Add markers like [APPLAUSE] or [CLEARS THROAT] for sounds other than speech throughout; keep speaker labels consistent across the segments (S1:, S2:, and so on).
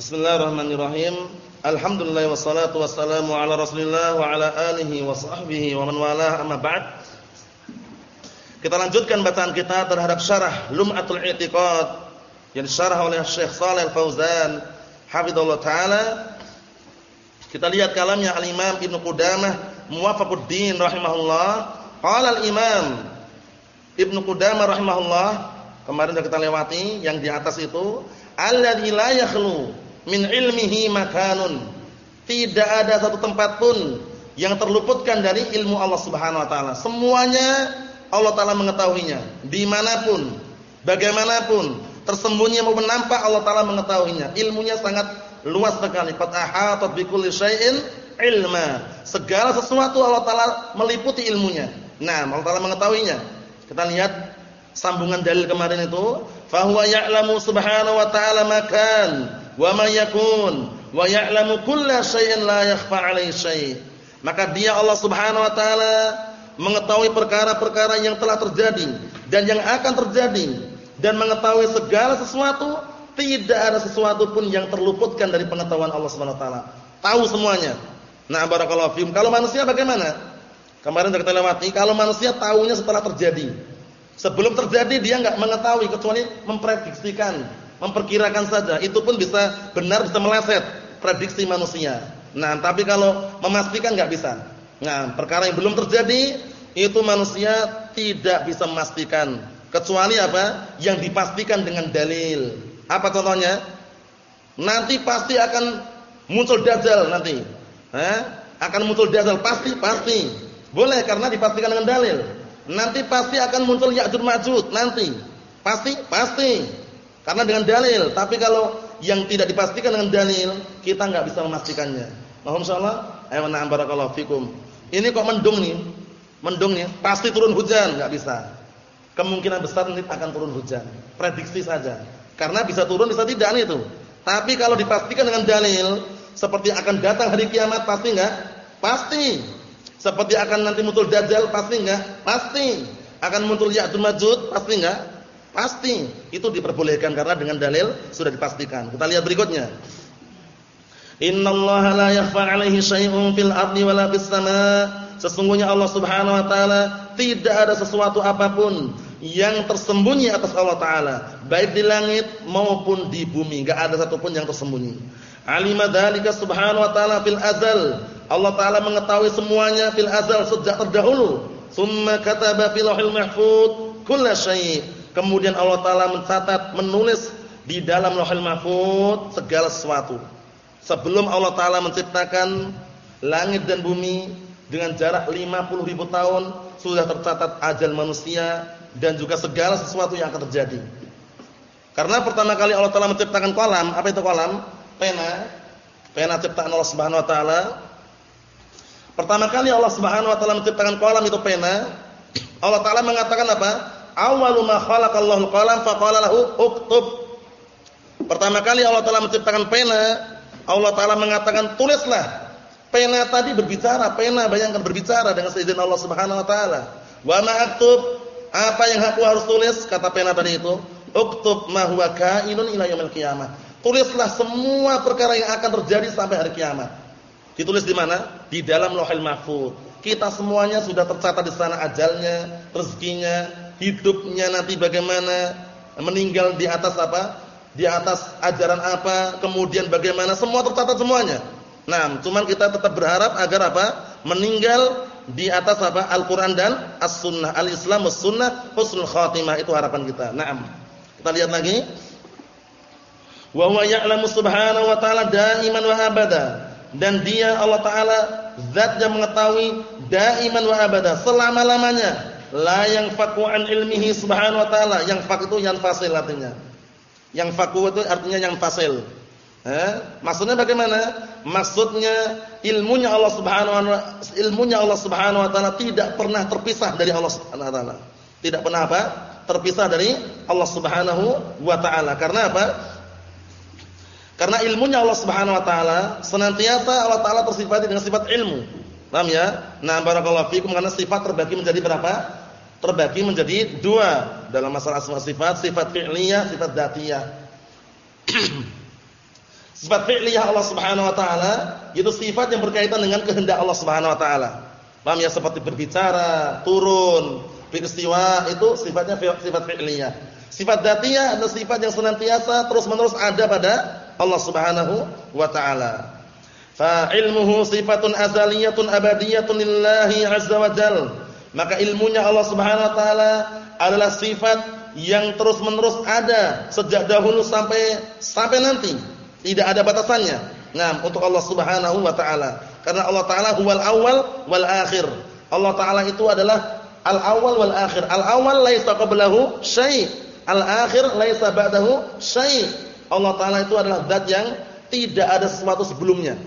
S1: Bismillahirrahmanirrahim. Alhamdulillah wassalatu wassalamu ala Rasulillah wa ala alihi wa sahbihi wa man walah amma ba'd. Kita lanjutkan bacaan kita terhadap syarah Lum'atul I'tiqad yang disyarah oleh Syekh Shalih Al-Fauzan hafizallahu taala. Kita lihat kalamnya Al-Imam Ibnu Qudamah Muwafaquddin rahimahullah. Qala al-Imam Ibnu Qudamah rahimahullah, kemarin sudah kita lewati yang di atas itu alladzi la yakhlu min ilmihi makanun. Tidak ada satu tempat pun yang terluputkan dari ilmu Allah Subhanahu wa taala. Semuanya Allah taala mengetahuinya, di mana pun, bagaimanapun, tersembunyi maupun nampak Allah taala mengetahuinya. Ilmunya sangat luas sekali. Qad ahatat bi kulli syai'in ilma. Segala sesuatu Allah taala meliputi ilmunya. Nah, Allah taala mengetahuinya. Kita lihat sambungan dalil kemarin itu fahuwa ya'lamu subhanahu wa ta'ala makan wa ma yakun wa ya'lamu kulla syai'in la yakhfa 'alaihi syai' maka dia Allah subhanahu wa ta'ala mengetahui perkara-perkara yang telah terjadi dan yang akan terjadi dan mengetahui segala sesuatu tidak ada sesuatu pun yang terluputkan dari pengetahuan Allah Subhanahu wa taala. Tahu semuanya. Nah barakallahu fiikum kalau manusia bagaimana? Kemarin kita lewati kalau manusia tahunya setelah terjadi. Sebelum terjadi dia enggak mengetahui kecuali memprediksikan, memperkirakan saja. Itu pun bisa benar bisa meleset prediksi manusia. Nah, tapi kalau memastikan enggak bisa. Nah, perkara yang belum terjadi itu manusia tidak bisa memastikan kecuali apa? Yang dipastikan dengan dalil. Apa contohnya? Nanti pasti akan muncul dajjal nanti. Eh? Akan muncul dajjal pasti pasti. Boleh karena dipastikan dengan dalil. Nanti pasti akan muncul Ya'juj Ma'juj nanti. Pasti, pasti. Karena dengan dalil. Tapi kalau yang tidak dipastikan dengan dalil, kita nggak bisa memastikannya. Mohon insyaallah. Ayo na'am barakallahu fikum. Ini kok mendung nih. Mendung nih, pasti turun hujan, nggak bisa. Kemungkinan besar nanti akan turun hujan. Prediksi saja. Karena bisa turun bisa tidak nih itu. Tapi kalau dipastikan dengan dalil, seperti akan datang hari kiamat pasti enggak? Pasti. Seperti akan nanti muncul dajjal pasti enggak? Pasti. Akan muncul Ya'juj Ma'juj pasti enggak? Pasti. Itu diperbolehkan karena dengan dalil sudah dipastikan. Kita lihat berikutnya. Innallaha la yakhfa 'alaihi syai'un fil ardi wala fis. Sesungguhnya Allah Subhanahu wa taala tidak ada sesuatu apa pun yang tersembunyi atas Allah taala, baik di langit maupun di bumi, enggak ada satupun yang tersembunyi. Alima dzalika subhanahu wa taala fil azal Allah Taala mengetahui semuanya fil azal sejak terdahulu. Summa kataba fil lauhil mahfuz kulla syai'. Kemudian Allah Taala mencatat, menulis di dalam lauhil mahfuz segala sesuatu. Sebelum Allah Taala menciptakan langit dan bumi dengan jarak 50 ribu tahun sudah tercatat ajal manusia dan juga segala sesuatu yang akan terjadi. Karena pertama kali Allah Taala menciptakan kolam, apa itu kolam? Pena. Pena ciptaan Allah Subhanahu wa taala Pertama kali Allah Subhanahu wa taala menciptakan kolam itu pena, Allah taala mengatakan apa? Awwalu ma khalaqallahu al-qalam lahu uktub. Pertama kali Allah taala menciptakan pena, Allah taala mengatakan tulislah. Pena tadi berbicara, pena bayangkan berbicara dengan seizin Allah Subhanahu wa taala. Wa ma aktub? Apa yang aku harus tulis? Kata pena tadi itu, uktub ma huwa kainun ila yaumil. Tulislah semua perkara yang akan terjadi sampai hari kiamat. Ditulis di mana? Di dalam Lauhul Mahfuz. Kita semuanya sudah tercatat di sana ajalnya, rezekinya, hidupnya nanti bagaimana, meninggal di atas apa? Di atas ajaran apa, kemudian bagaimana, semua tercatat semuanya. Nah, cuman kita tetap berharap agar apa? Meninggal di atas apa? Al-Qur'an dan As-Sunnah. Al-Islam was-Sunnah husnul khatimah itu harapan kita. Naam. Kita lihat lagi. Wa huwa ya'lamu subhanahu wa ta'ala daiman wa abada dan dia Allah taala zat yang mengetahui daiman wa abada selama-lamanya la yang faku an ilmihi subhanahu wa taala yang fak itu yang fasil artinya yang faku itu artinya yang fasil eh? maksudnya bagaimana maksudnya ilmunya Allah subhanahu wa ilmunya Allah subhanahu wa taala tidak pernah terpisah dari Allah subhanahu wa taala tidak pernah apa terpisah dari Allah subhanahu wa taala karena apa karena ilmunya Allah Subhanahu wa taala senantiasa Allah taala tersifati dengan sifat ilmu. Paham ya? Nah, barakallahu fikum karena sifat terbagi menjadi berapa? Terbagi menjadi dua dalam masalah asma sifat, sifat fi'liyah, sifat dzatiyah. [CLEARS THROAT] Sifat fi'liyah Allah Subhanahu wa taala itu sifat yang berkaitan dengan kehendak Allah Subhanahu wa taala. Paham ya seperti berbicara, turun, beristiwa itu sifatnya sifat fi'liyah. Sifat dzatiyah adalah sifat yang senantiasa terus-menerus ada pada Allah Subhanahu wa taala. Fa ilmuhu sifatun azaliyatun abadiyatun lillahi azza wa jal. Maka ilmunya Allah Subhanahu wa taala adalah sifat yang terus-menerus ada sejak dahulu sampai sampai nanti. Tidak ada batasannya. Nah, untuk Allah Subhanahu wa taala. Karena Allah taala huwal awal wal akhir. Allah taala itu adalah al awal wal akhir. Al awal laisa qablahu syai', al akhir laisa ba'dahu syai'. Allah taala itu adalah zat yang tidak ada sesuatu sebelumnya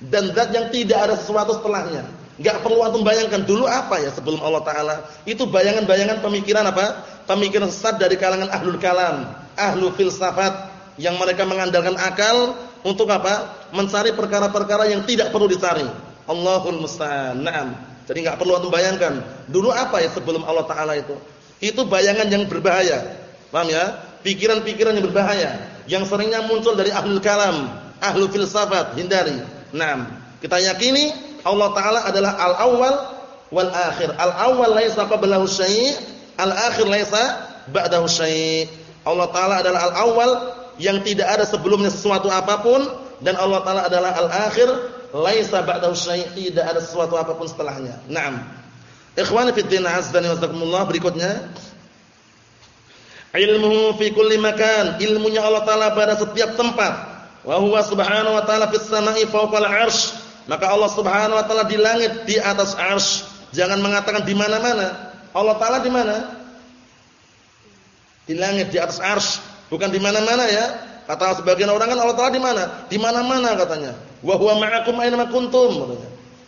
S1: dan zat yang tidak ada sesuatu setelahnya. Enggak perlu antum bayangkan dulu apa ya sebelum Allah taala. Itu bayangan-bayangan pemikiran apa? Pemikiran sesat dari kalangan ahlul kalam, ahlu filsafat yang mereka mengandalkan akal untuk apa? Mencari perkara-perkara yang tidak perlu dicari. Allahul musta'an. Jadi enggak perlu antum bayangkan. Dulu apa ya sebelum Allah taala itu? Itu bayangan yang berbahaya. Paham ya? Pikiran-pikiran yang berbahaya yang seringnya muncul dari ahlul kalam, ahlu filsafat, hindari. Naam. Kita yakini Allah taala adalah al-awwal wal akhir. Al-awwal laisa qablahu syai', al-akhir laisa ba'dahu syai'. Allah taala adalah al-awwal yang tidak ada sebelumnya sesuatu apa pun dan Allah taala adalah al-akhir laisa ba'dahu syai' tidak ada sesuatu apa pun setelahnya. Naam. Ikhwani fi din azza wa jazakumullah berikutnya ilmuhu fi kulli makan ilmunya Allah taala pada setiap tempat wa huwa subhanahu wa taala fis sama'i fawqal 'arsy maka Allah Subhanahu wa taala di langit di atas arsy jangan mengatakan di mana-mana Allah taala di mana di langit di atas arsy Bukan di mana-mana ya. Kata sebagian orang kan Allah Taala di mana? Di mana-mana katanya. Wa huwa ma'akum aina ma kuntum.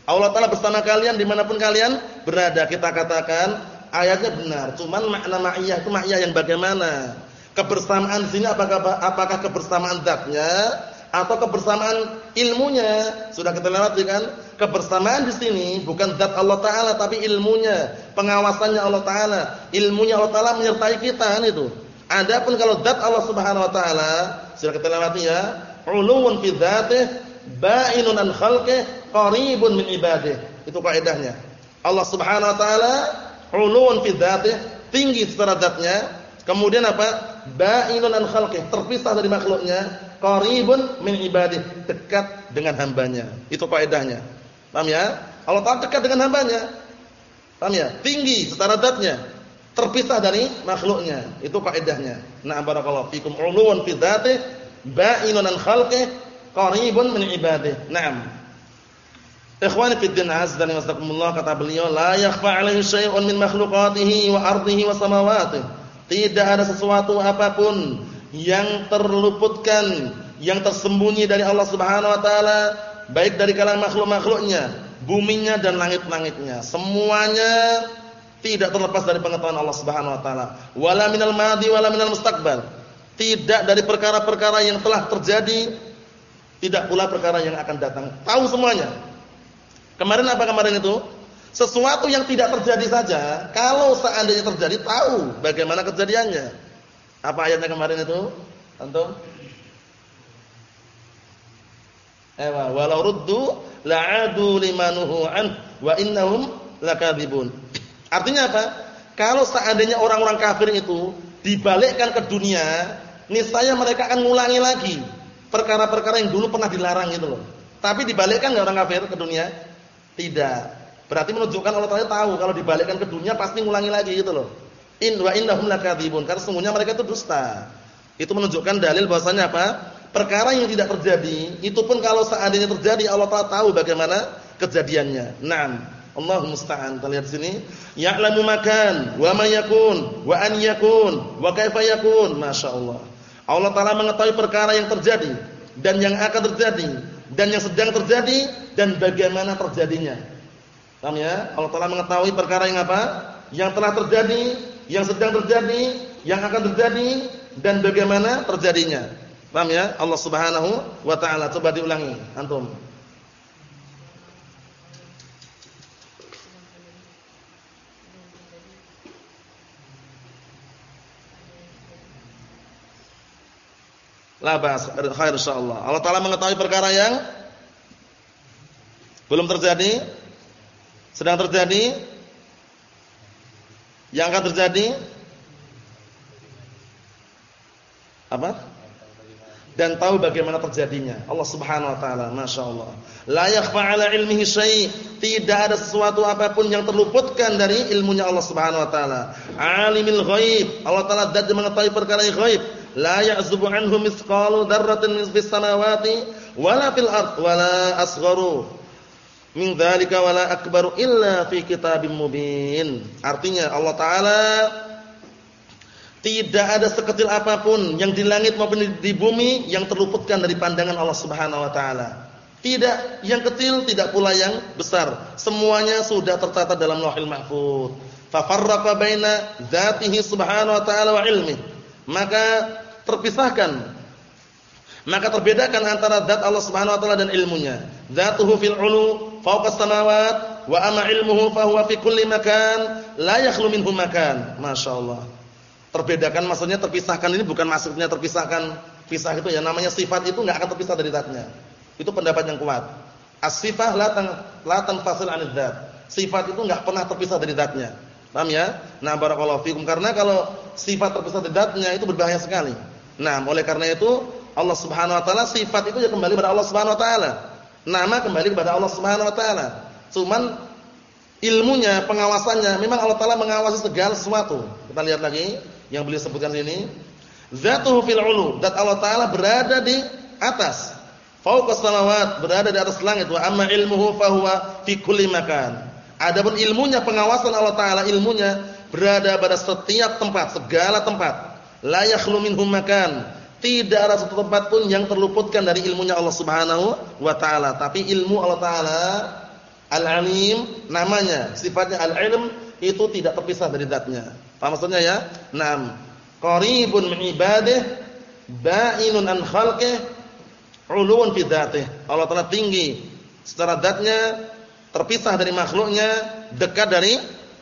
S1: Allah Taala bersama kalian di mana pun kalian berada. Kita katakan ayatnya benar. Cuman makna ma'iyah itu ma'iyah yang bagaimana? Kebersamaan sini apakah apakah kebersamaan zatnya atau kebersamaan ilmunya? Sudah kita lewati kan? Kebersamaan di sini bukan zat Allah taala tapi ilmunya, pengawasannya Allah taala. Ilmunya Allah taala menyertai kita kan itu. Adapun kalau zat Allah Subhanahu wa taala, sudah kita lewati ya, uluwun fi dzatih, ba'inun an khalqih, qaribun min ibadih. Itu kaidahnya. Allah Subhanahu wa taala uluwun fi dzatih, tinggi secara zatnya, kemudian apa? Ba'inun an khalqih, terpisah dari makhluknya, qaribun min ibadih, dekat dengan hambanya. Itu kaidahnya. Paham ya? Allah Taala dekat dengan hambanya. Paham ya? Tinggi secara zatnya terpisah dari makhluknya. Itu kaidahnya. Nah, barakallahu fikum uluwan fi dzatihi ba'inun an khalqihi qaribun min ibadihi. Naam. Ikhwani fi din azza wa jazakumullah kata beliau la yakhfa 'alaihi syai'un min makhluqatihi wa ardihi wa samawatihi. Tidak ada sesuatu apa pun yang terluputkan, yang tersembunyi dari Allah Subhanahu wa taala, baik dari kalangan makhluk-makhluknya, buminya dan langit-langitnya. Semuanya tidak terlepas dari pengetahuan Allah Subhanahu wa taala. Wala minal madi wala minal mustaqbal. Tidak dari perkara-perkara yang telah terjadi, tidak pula perkara yang akan datang. Tahu semuanya. Kemarin apa kemarin itu? Sesuatu yang tidak terjadi saja, kalau seandainya terjadi tahu bagaimana kejadiannya. Apa ayatnya kemarin itu? Antum? Ewa, walau ruddu la'adu limanuhu an wa innahum lakadzibun. Artinya apa? Kalau seandainya orang-orang kafir itu dibalikkan ke dunia, niscaya mereka akan ngulangi lagi perkara-perkara yang dulu pernah dilarang itu loh. Tapi dibalikkan enggak orang kafir ke dunia? Tidak. Berarti menunjukkan Allah Taala tahu kalau dibalikkan ke dunia pasti ngulangi lagi gitu loh. In wa innahum lakadzibun. Karena sesungguhnya mereka itu dusta. Itu menunjukkan dalil bahwasanya apa? Perkara yang tidak terjadi, itu pun kalau seandainya terjadi Allah Taala tahu bagaimana kejadiannya. Naam. Allah musta'an. Kita lihat sini. Ya'lamu makan wa ma yakun wa an yakun wa kaifa yakun. Masyaallah. Allah Taala mengetahui perkara yang terjadi dan yang akan terjadi dan yang sedang terjadi dan bagaimana terjadinya. Paham ya? Allah Taala mengetahui perkara yang apa? Yang telah terjadi, yang sedang terjadi, yang akan terjadi dan bagaimana terjadinya. Paham ya? Allah Subhanahu wa taala. Coba diulangi antum. La ba'as, khair insyaallah. Allah taala mengetahui perkara yang belum terjadi, sedang terjadi, yang akan terjadi apa? dan tahu bagaimana terjadinya. Allah Subhanahu wa taala, masyaallah. La yakhfa 'ala ilmihi syai'. Tidak ada sesuatu apa pun yang terluputkan dari ilmunya Allah Subhanahu wa taala. Alimul ghaib. Allah taala zat yang mengetahui perkara ghaib. La ya'zubu 'anhu mithqalu dzarratin fis samawati wala fil ard wala asgharu min dzalika wala akbaru illa fi kitabim mubin. Artinya Allah taala tidak ada sekecil apa pun yang di langit maupun di bumi yang terluputkan dari pandangan Allah Subhanahu wa taala. Tidak yang kecil, tidak pula yang besar. Semuanya sudah tercatat dalam Lauhul Mahfuz. Fa farraqa baina dzatihi subhanahu wa ta'ala wa ilmi. Maka terpisahkan maka terbedakan antara zat Allah Subhanahu wa taala dan ilmunya. Dzatuhu fil 'ulu fawqa samawat wa amma ilmuhu fa huwa fi kulli makan la yakhlu minhu makan. Masyaallah. Terbedakan maksudnya terpisahkan ini bukan maksudnya terpisahkan pisah itu ya namanya sifat itu enggak akan terpisah dari zatnya. Itu pendapat yang kuat. As-sifah la tan la tanfasil dzat. Sifat itu enggak pernah terpisah dari zatnya. Paham ya? Nah, barakallahu fikum karena kalau sifat terpisah dari zatnya itu berbahaya sekali. Nah, oleh karena itu Allah Subhanahu wa taala sifat itu ya kembali kepada Allah Subhanahu wa taala. Nama kembali kepada Allah Subhanahu wa taala. Cuman ilmunya, pengawasannya memang Allah taala mengawasi segala sesuatu. Kita lihat lagi yang beliau sebutkan ini zatuhu fil ulu dat Allah taala berada di atas. Fauqas samawat berada di atas langit. Wa amma ilmuhu fahuwa fi kulli makan. Adapun ilmunya pengawasan Allah taala ilmunya berada pada setiap tempat segala tempat. La yakhlu makan tidak ada satu tempat pun yang terluputkan dari ilmunya Allah Subhanahu wa taala tapi ilmu Allah taala al-alim namanya sifatnya al-ilm itu tidak terpisah dari zatnya Paham maksudnya ya? Naam. Qaribun min ibadihi ba'inun an khalqihi 'uluwan fi dzatihi. Allah Taala tinggi secara zatnya, terpisah dari makhluknya, dekat dari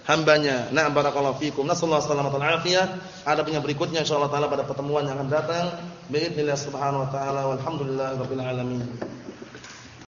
S1: hambanya. Nah, barakallahu fikum. Nasallahu wasallam afiyah. Ada punya berikutnya insyaallah taala pada pertemuan yang akan datang. Bismillah subhanahu wa taala walhamdulillahirabbil alamin.